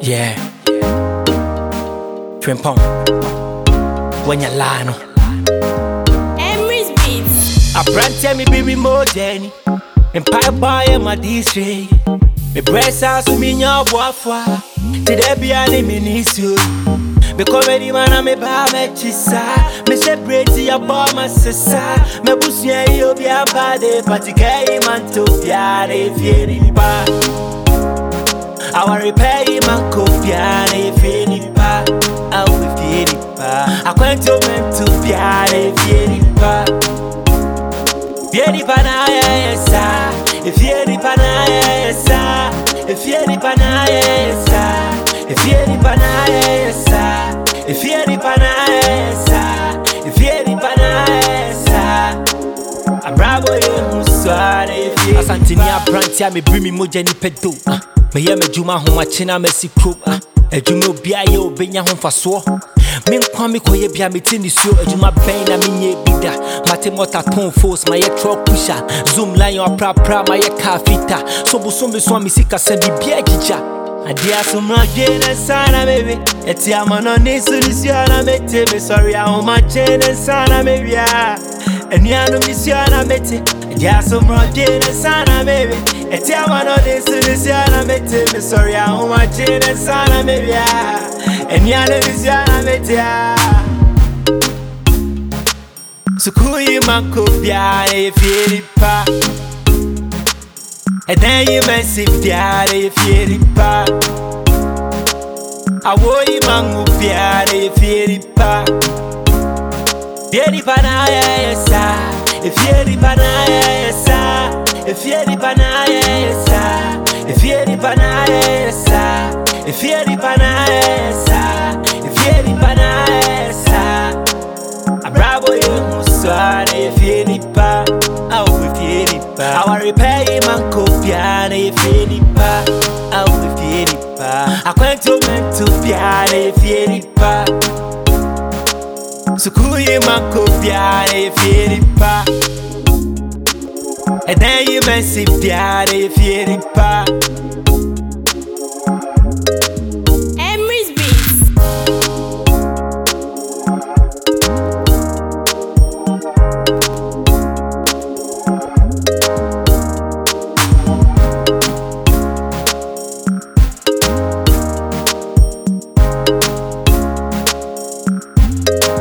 Yeah. Frimpong. When you lie, no. Oh. Emery's Beats. I brand tell me baby more Jenny. Empire boy in my district. Me breast house me nya boafwa. Today be ani me nisu. Me comedy man a me ba me chisa. Me separate ya boy my sister. Me busia yo bi abade party kai man to fiare fieri pa. I want repair fieri panayesa fieri panayesa fieri panayesa fieri panayesa fieri panayesa fieri panayesa amrabo ye musware asante ni abrante ah. a mebiri me mogya nipɛ do meyɛ m'adwuma ahomakye na masi kuro ah. adwuma obiaa yɛ obɛnya ho mfasoɔ Me nkwami koye bia me tin nsuo adwuma bɛn na menye bi da mate mɔta ton force mayɛ trɔ pusha. Zoom lion aprapra mayɛ car fita sobosom bi so e a me sika sɛ biribia agyigya Adi asumrajene sana baby. Ah. Eti amano ni solusiona mete Me e sorry ahomajene sana baby Eni anu misiona mete Adi asumrajene sana baby. Eti amano ni solusiona mete Me sorry ahomajene sana baby Enyale viziametia Sukuyi mankubya efiripa Edeyi mesifya efiripa Awoyi mangupya efiripa Fieripa na yesa Fieripa na yesa Fieripa na yesa Fieripa na yesa Fieripa sɔa na yɛ fie nipa awo fie nipa awari pɛ yi manko biara na yɛ fie nipa awo fie nipa akwantu mɛntu biara na yɛ fie nipa sukuu yi manko biara na yɛ fie nipa ɛdan yi mɛnsi biara na yɛ fie nipa Bye.